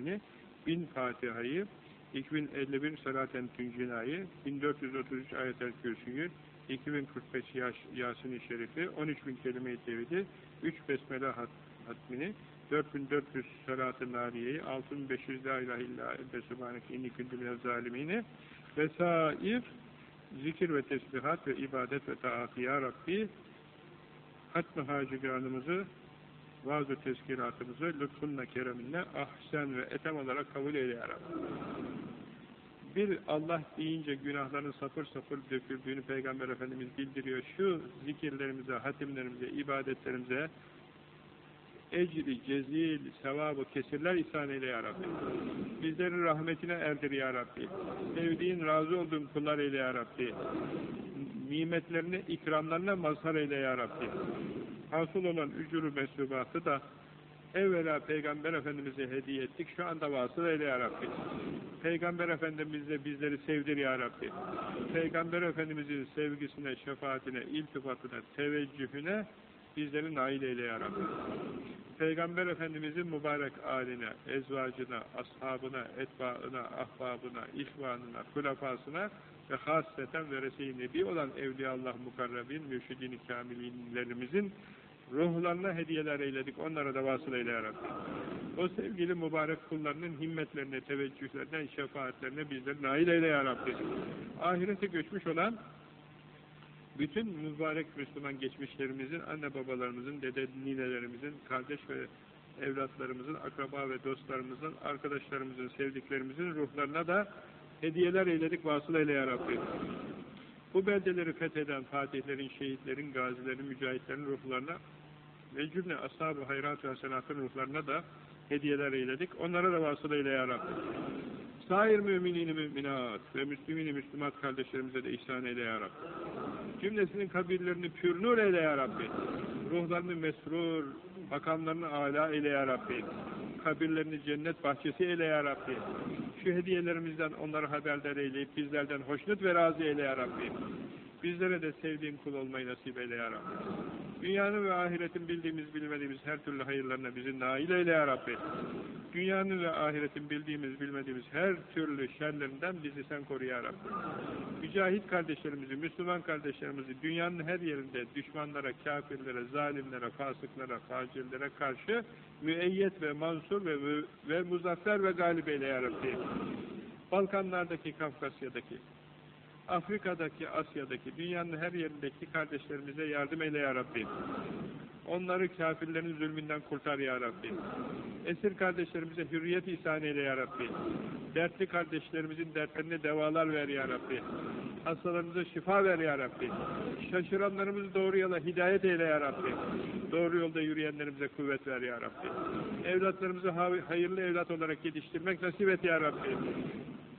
Yasin'i, 1000 Fatiha'yı, 2051 Salaten Tüncina'yı, 1433 Ayet-el Kürsü'yü, 2045 Yasin-i Şerif'i, 13.000 kelime-i tevhidi, 3 Besmele hat hatmini, 4400 Salat-ı Nariye'yi, 6500 La İlahe illa Ente Subhaneke inni kuntu minel zalimini vesair zikir ve tesbihat ve ibadet ve taatı. Ya Rabbi hatm-ı haciganımızı vaaz-ı tezkiratımızı lütfunla kereminle ahsen ve etem olarak kabul eyle ya. Bir Allah deyince günahların sapır sapır döküldüğünü Peygamber Efendimiz bildiriyor. Şu zikirlerimize, hatimlerimize, ibadetlerimize ecri, cezil, sevabı, kesirler ihsan eyle ya. Bizleri rahmetine erdir ya. Sevdiğin, razı olduğun kullar eyle ya. Nimetlerini, ikramlarına mazhar eyle ya Rabbi. Hasıl olan ücuru mesubatı da evvela Peygamber Efendimiz'e hediye ettik. Şu anda vasıl eyle ya Rabbi. Peygamber Efendimiz'le bizleri sevdir ya Rabbi. Peygamber Efendimiz'in sevgisine, şefaatine, iltifatına, teveccühüne bizleri nail eyle ya Rabbi. Peygamber Efendimizin mübarek aline, ezvacına, ashabına, etbaına, ahbabına, ihvanına, kulafasına ve hasreten verese-i nebi olan Evliyaullah mukarrabin, mürşidin-i kamilinlerimizin ruhlarına hediyeler eyledik. Onlara da vasıl eyle ya Rabbi. O sevgili mübarek kullarının himmetlerine, teveccühlerine, şefaatlerine bizleri nail eyle ya Rabbi. Ahirete göçmüş olan bütün mübarek Müslüman geçmişlerimizin, anne babalarımızın, dede ninelerimizin, kardeş ve evlatlarımızın, akraba ve dostlarımızın, arkadaşlarımızın, sevdiklerimizin ruhlarına da hediyeler eyledik, vasıl eyle ya Rabbi. Bu beldeleri fetheden fatihlerin, şehitlerin, gazilerin, mücahitlerin ruhlarına ve cümle ashab-ı hayrat ve hasenatın ruhlarına da hediyeler eyledik. Onlara da vasıl eyle ya Rabbi. Sair müminini müminat ve müslümini müslümat kardeşlerimize de ihsan eyle ya Rabbi. Cümlesinin kabirlerini pür nur eyle ya. Ruhlarını mesrur, makamlarını âlâ eyle ya. Kabirlerini cennet bahçesi eyle ya. Şu hediyelerimizden onları haberdar eyleyip bizlerden hoşnut ve razı eyle ya Rabbi. Bizlere de sevdiğin kul olmayı nasip eyle ya Rabbi. Dünyanın ve ahiretin bildiğimiz bilmediğimiz her türlü hayırlarına bizi nail eyle ya Rabbi. Dünyanın ve ahiretin bildiğimiz bilmediğimiz her türlü şerlerinden bizi sen koru ya Rabbi. Mücahit kardeşlerimizi, Müslüman kardeşlerimizi dünyanın her yerinde düşmanlara, kafirlere, zalimlere, fasıklara, facirlere karşı müeyyet ve mansur ve, ve muzaffer ve galip eyle ya Rabbi. Balkanlardaki, Kafkasya'daki, Afrika'daki, Asya'daki, dünyanın her yerindeki kardeşlerimize yardım eyle ya Rabbi. Onları kafirlerin zulmünden kurtar ya Rabbi. Esir kardeşlerimize hürriyet ihsan eyle ya Rabbi. Dertli kardeşlerimizin dertlerine devalar ver ya Rabbi. Hastalarımıza şifa ver ya Rabbi. Şaşıranlarımızı doğru yola hidayet eyle ya Rabbi. Doğru yolda yürüyenlerimize kuvvet ver ya Rabbi. Evlatlarımızı hayırlı evlat olarak yetiştirmek nasip et ya Rabbi.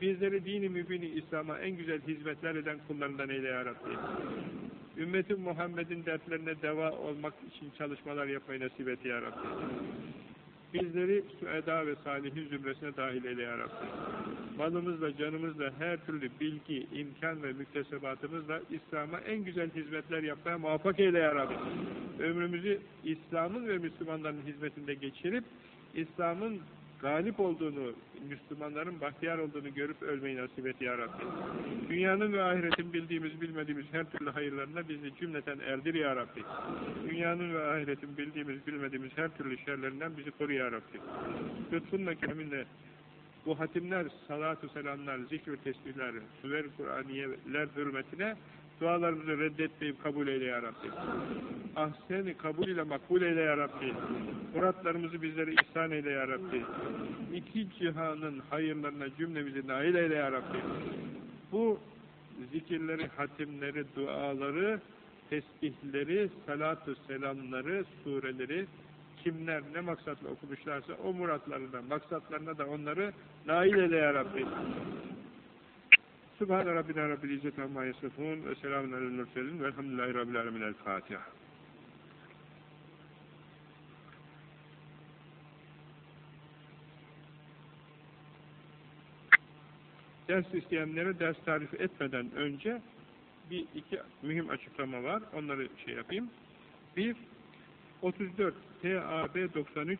Bizleri dini mübini İslam'a en güzel hizmetler eden kullarından eyle ya Rabbi. Ümmetin Muhammed'in dertlerine deva olmak için çalışmalar yapmayı nasip et ya. Bizleri süeda ve salihin zümresine dahil eyle ya. Malımızla, canımızla, her türlü bilgi, imkan ve müktesebatımızla İslam'a en güzel hizmetler yapmaya muvaffak eyle ya. Ömrümüzü İslam'ın ve Müslümanların hizmetinde geçirip, İslam'ın galip olduğunu, Müslümanların bahtiyar olduğunu görüp ölmeyi nasip et ya Rabbi. Dünyanın ve ahiretin bildiğimiz, bilmediğimiz her türlü hayırlarına bizi cümleten erdir ya Rabbi. Dünyanın ve ahiretin bildiğimiz, bilmediğimiz her türlü şerlerinden bizi koru ya Rabbi. Lütfunla keminle bu hatimler, salatu selamlar, zikr tesbihler, süver Kur'aniyeler hürmetine dualarımızı reddetmeyip kabul eyle ya Rabbi. Ahseni kabul ile makbul eyle ya Rabbi. Muratlarımızı bizlere ihsan eyle ya Rabbi. İki cihanın hayırlarına cümlemizi nail eyle ya Rabbi. Bu zikirleri, hatimleri, duaları, tesbihleri, salatu selamları, sureleri, kimler ne maksatla okumuşlarsa o muratlarına, maksatlarına da onları nail eyle ya Rabbi. Subhane Rabbina Rabbil İzzet Amma Yasifun ve selamun aleyhi mürselin velhamdülillahi Rabbil Alemin El Fatiha. Ders isteyenlere ders tarif etmeden önce bir iki mühim açıklama var. Onları şey yapayım. Bir, 34 TAB 93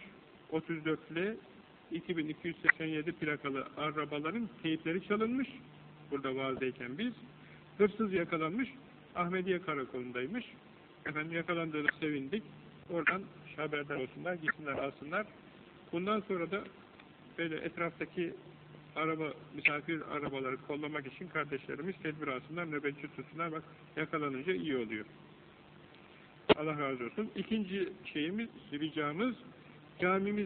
34 ile 2287 plakalı arabaların teyipleri çalınmış. Burada vaazdayken biz. Hırsız yakalanmış. Ahmediye karakolundaymış. Efendim yakalandığını sevindik. Oradan haberdar olsunlar, gitsinler alsınlar. Bundan sonra da böyle etraftaki araba, misafir arabaları kollamak için kardeşlerimiz tedbir alsınlar, nöbetçi tutsunlar. Bak yakalanınca iyi oluyor. Allah razı olsun. İkinci şeyimiz, ricamız, camimiz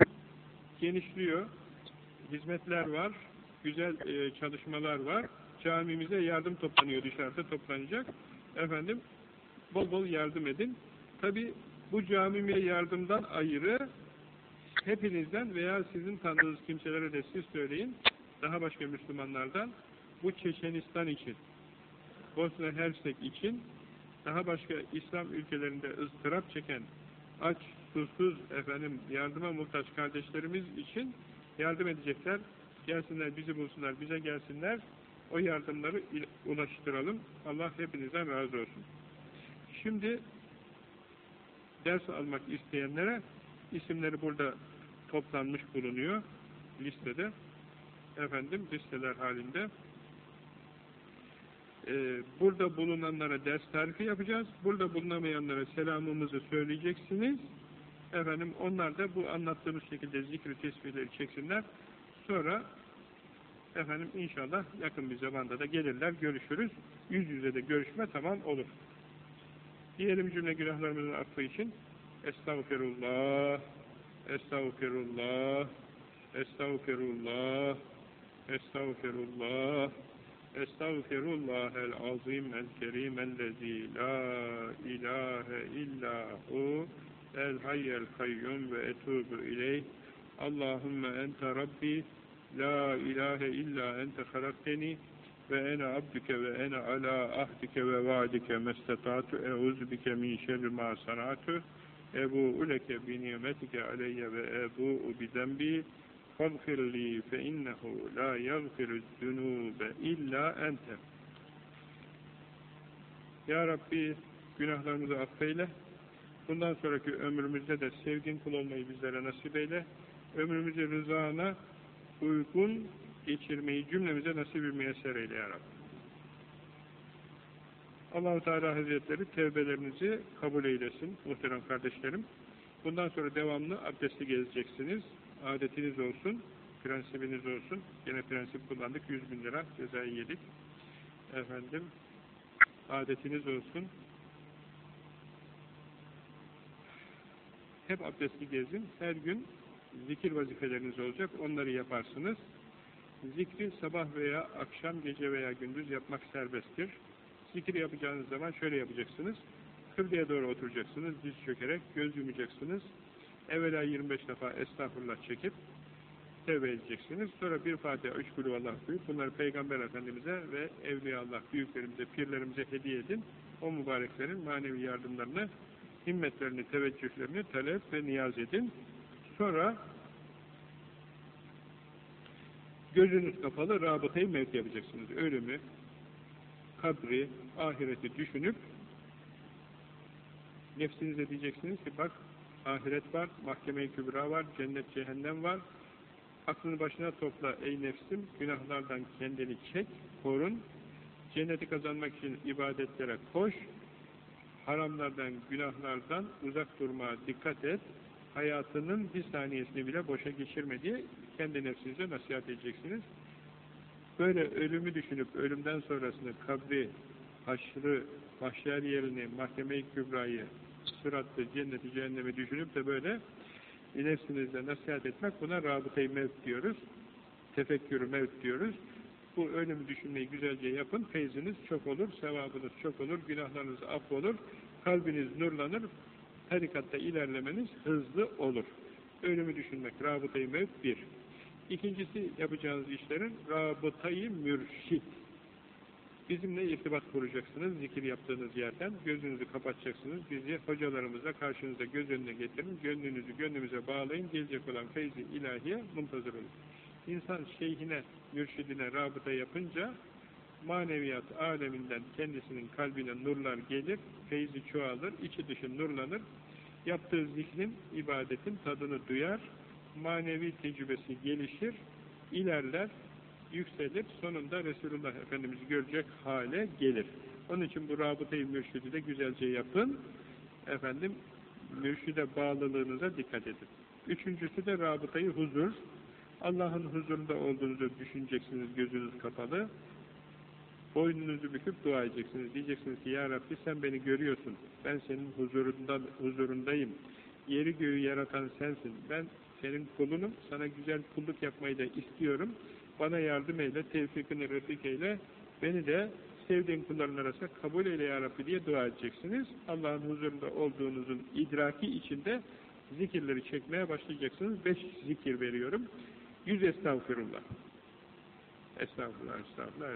genişliyor. Hizmetler var, güzel e, çalışmalar var. Camimize yardım toplanıyor, dışarıda toplanacak. Efendim, bol bol yardım edin. Tabi bu camime yardımdan ayrı hepinizden veya sizin tanıdığınız kimselere de siz söyleyin, daha başka Müslümanlardan bu Çeçenistan için, Bosna Hersek için, daha başka İslam ülkelerinde ıstırap çeken, aç, susuz, efendim yardıma muhtaç kardeşlerimiz için yardım edecekler. Gelsinler, bizi bulsunlar, bize gelsinler. O yardımları ulaştıralım. Allah hepinizden razı olsun. Şimdi ders almak isteyenlere isimleri burada toplanmış bulunuyor listede. Efendim listeler halinde. Ee, burada bulunanlara ders tarifi yapacağız. Burada bulunamayanlara selamımızı söyleyeceksiniz. Efendim onlar da bu anlattığımız şekilde zikri tesbihleri çeksinler. Sonra efendim inşallah yakın bir zamanda da gelirler, görüşürüz. Yüz yüze de görüşme tamam olur. Diyelim cümle günahlarımızın affı için Estağfirullah Estağfirullah Estağfirullah Estağfirullah Estağfirullahel azim el kerim ellezî la ilahe illa hu el hayyel kayyum ve etubu ileyh Allahümme ente rabbi la ilahe illa ente halakteni ve ene abdüke ve ene ala ahdike ve vaadike mestetatu eûzu bike min şerri ma sanatu ebu'u leke bi nimetike aleyye ve ebu'u bi zembi فَاغْفِرْ لِي فَاِنَّهُ لَا يَغْفِرُ الذُّنُوبَ اِلَّا اَنْتَ Ya Rabbi günahlarımızı affeyle. Bundan sonraki ömrümüzde de sevdiğin kul olmayı bizlere nasip eyle. Ömrümüzü rızana uygun geçirmeyi cümlemize nasip bir müyesser eyle Ya Rabbi. allah Teala Hazretleri tevbelerinizi kabul eylesin muhterem kardeşlerim. Bundan sonra devamlı abdesti gezeceksiniz adetiniz olsun, prensibiniz olsun. Yine prensip kullandık, 100 bin lira cezayı yedik. Efendim, adetiniz olsun. Hep abdestli gezin. Her gün zikir vazifeleriniz olacak. Onları yaparsınız. Zikri sabah veya akşam, gece veya gündüz yapmak serbesttir. Zikir yapacağınız zaman şöyle yapacaksınız. Kıbleye doğru oturacaksınız, diz çökerek, göz yumacaksınız evvela 25 defa estağfurullah çekip tevbe edeceksiniz. Sonra bir Fatiha, üç Allah büyük. Bunları Peygamber Efendimiz'e ve Evliya Allah büyüklerimize, pirlerimize hediye edin. O mübareklerin manevi yardımlarını, himmetlerini, teveccühlerini talep ve niyaz edin. Sonra gözünüz kapalı rabıtayı mevt yapacaksınız. Ölümü, kabri, ahireti düşünüp nefsinize diyeceksiniz ki bak ahiret var, mahkeme-i kübra var, cennet cehennem var. Aklını başına topla ey nefsim, günahlardan kendini çek, korun. Cenneti kazanmak için ibadetlere koş. Haramlardan, günahlardan uzak durmaya dikkat et. Hayatının bir saniyesini bile boşa geçirme diye kendi nefsinize nasihat edeceksiniz. Böyle ölümü düşünüp ölümden sonrasını, kabri, haşrı, mahşer yerini, mahkeme-i kübrayı, sırattı, cenneti, cehennemi düşünüp de böyle nefsinizle nasihat etmek buna rabıtayı mevt diyoruz. Tefekkürü mevt diyoruz. Bu ölümü düşünmeyi güzelce yapın. Feyziniz çok olur, sevabınız çok olur, günahlarınız affolur, kalbiniz nurlanır, tarikatta ilerlemeniz hızlı olur. Ölümü düşünmek, rabıtayı mevt bir. İkincisi yapacağınız işlerin rabıtayı mürşit. Bizimle irtibat kuracaksınız zikir yaptığınız yerden. Gözünüzü kapatacaksınız. Bizi hocalarımıza karşınıza göz önüne getirin. Gönlünüzü gönlümüze bağlayın. Gelecek olan feyzi ilahiye muntazır olun. İnsan şeyhine, mürşidine rabıta yapınca maneviyat aleminden kendisinin kalbine nurlar gelir, feyzi çoğalır, içi dışı nurlanır. Yaptığı zikrin, ibadetin tadını duyar, manevi tecrübesi gelişir, ilerler, yükselir, sonunda Resulullah Efendimiz'i görecek hale gelir. Onun için bu rabıtayı mürşidi de güzelce yapın. Efendim, mürşide bağlılığınıza dikkat edin. Üçüncüsü de rabıtayı huzur. Allah'ın huzurunda olduğunuzu düşüneceksiniz gözünüz kapalı. Boynunuzu büküp dua edeceksiniz. Diyeceksiniz ki Ya Rabbi sen beni görüyorsun. Ben senin huzurundan, huzurundayım. Yeri göğü yaratan sensin. Ben senin kulunum. Sana güzel kulluk yapmayı da istiyorum. Bana yardım eyle, tevfikini refik eyle. Beni de sevdiğin kulların arasında kabul eyle Ya Rabbi diye dua edeceksiniz. Allah'ın huzurunda olduğunuzun idraki içinde zikirleri çekmeye başlayacaksınız. Beş zikir veriyorum. Yüz estağfurullah. Estağfurullah, estağfurullah.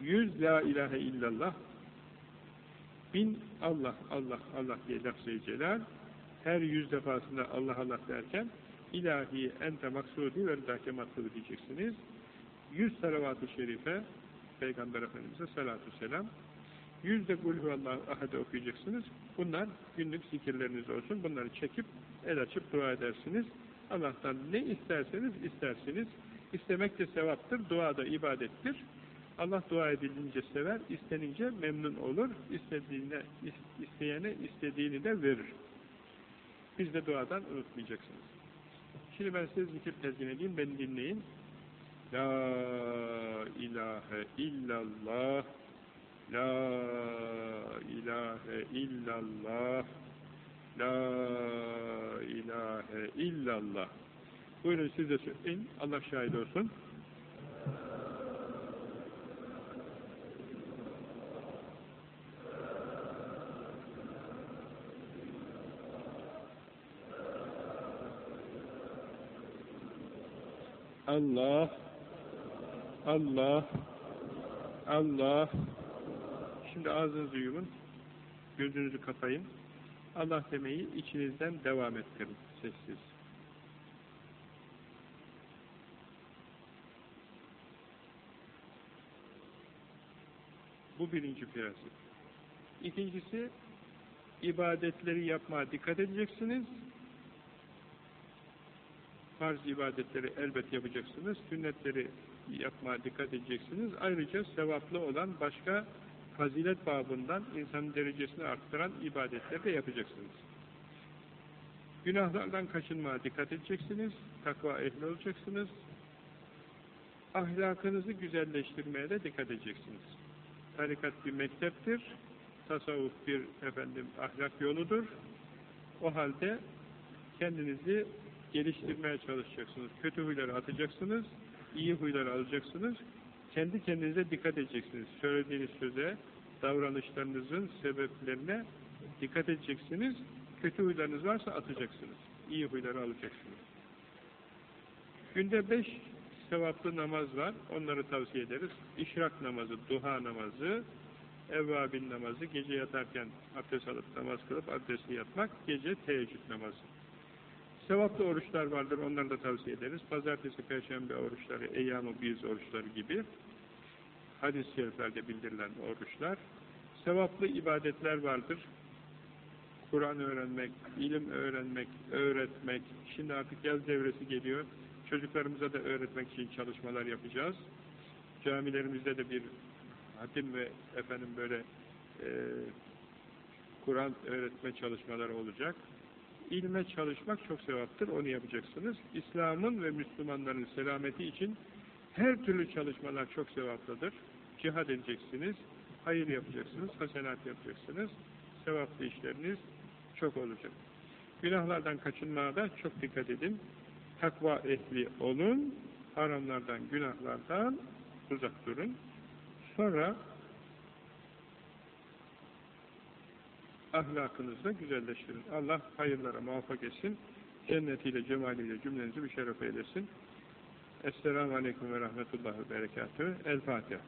Yüz la ilahe illallah. Bin Allah, Allah, Allah diye lafz-ı. Her yüz defasında Allah Allah derken ilahi ente maksudi ve rıdake matlubu diyeceksiniz. Yüz salavat-ı şerife Peygamber Efendimiz'e salatu selam. Yüz de kulhu Allah ahade okuyacaksınız. Bunlar günlük zikirleriniz olsun. Bunları çekip el açıp dua edersiniz. Allah'tan ne isterseniz istersiniz. İstemek de sevaptır. Dua da ibadettir. Allah dua edilince sever, istenince memnun olur. İstediğine, isteyene istediğini de verir. Biz de duadan unutmayacaksınız. Şimdi ben size zikir tezgin edeyim, beni dinleyin. La ilahe illallah La ilahe illallah La ilahe illallah Buyurun siz de söyleyin. Allah şahit olsun. Allah Allah Allah Şimdi ağzınızı yumun. Gözünüzü kapayın. Allah demeyi içinizden devam ettirin. Sessiz. Bu birinci prensip. İkincisi, ibadetleri yapmaya dikkat edeceksiniz. Farz ibadetleri elbet yapacaksınız. Sünnetleri yapmaya dikkat edeceksiniz. Ayrıca sevaplı olan başka fazilet babından insanın derecesini arttıran ibadetleri de yapacaksınız. Günahlardan kaçınmaya dikkat edeceksiniz. Takva ehli olacaksınız. Ahlakınızı güzelleştirmeye de dikkat edeceksiniz. Tarikat bir mekteptir. Tasavvuf bir efendim ahlak yoludur. O halde kendinizi geliştirmeye çalışacaksınız. Kötü huyları atacaksınız. iyi huyları alacaksınız kendi kendinize dikkat edeceksiniz. Söylediğiniz söze, davranışlarınızın sebeplerine dikkat edeceksiniz. Kötü huylarınız varsa atacaksınız. İyi huyları alacaksınız. Günde beş sevaplı namaz var. Onları tavsiye ederiz. İşrak namazı, duha namazı, evvabin namazı, gece yatarken abdest alıp namaz kılıp abdestli yatmak, gece teheccüd namazı. Sevaplı oruçlar vardır, onları da tavsiye ederiz. Pazartesi, Perşembe oruçları, Eyyam-ı Biz oruçları gibi hadis-i şeriflerde bildirilen oruçlar. Sevaplı ibadetler vardır. Kur'an öğrenmek, ilim öğrenmek, öğretmek. Şimdi artık yaz devresi geliyor. Çocuklarımıza da öğretmek için çalışmalar yapacağız. Camilerimizde de bir hatim ve efendim böyle e, Kur'an öğretme çalışmaları olacak. İlme çalışmak çok sevaptır, onu yapacaksınız. İslam'ın ve Müslümanların selameti için her türlü çalışmalar çok sevaplıdır. Cihad edeceksiniz, hayır yapacaksınız, hasenat yapacaksınız. Sevaplı işleriniz çok olacak. Günahlardan kaçınmaya da çok dikkat edin. Takva ehli olun, haramlardan, günahlardan uzak durun. Sonra ahlakınızı güzelleştirin. Allah hayırlara muvaffak etsin. Cennetiyle, cemaliyle cümlenizi bir şeref eylesin. Esselamu Aleyküm ve Rahmetullahi ve Berekatühü. El Fatiha.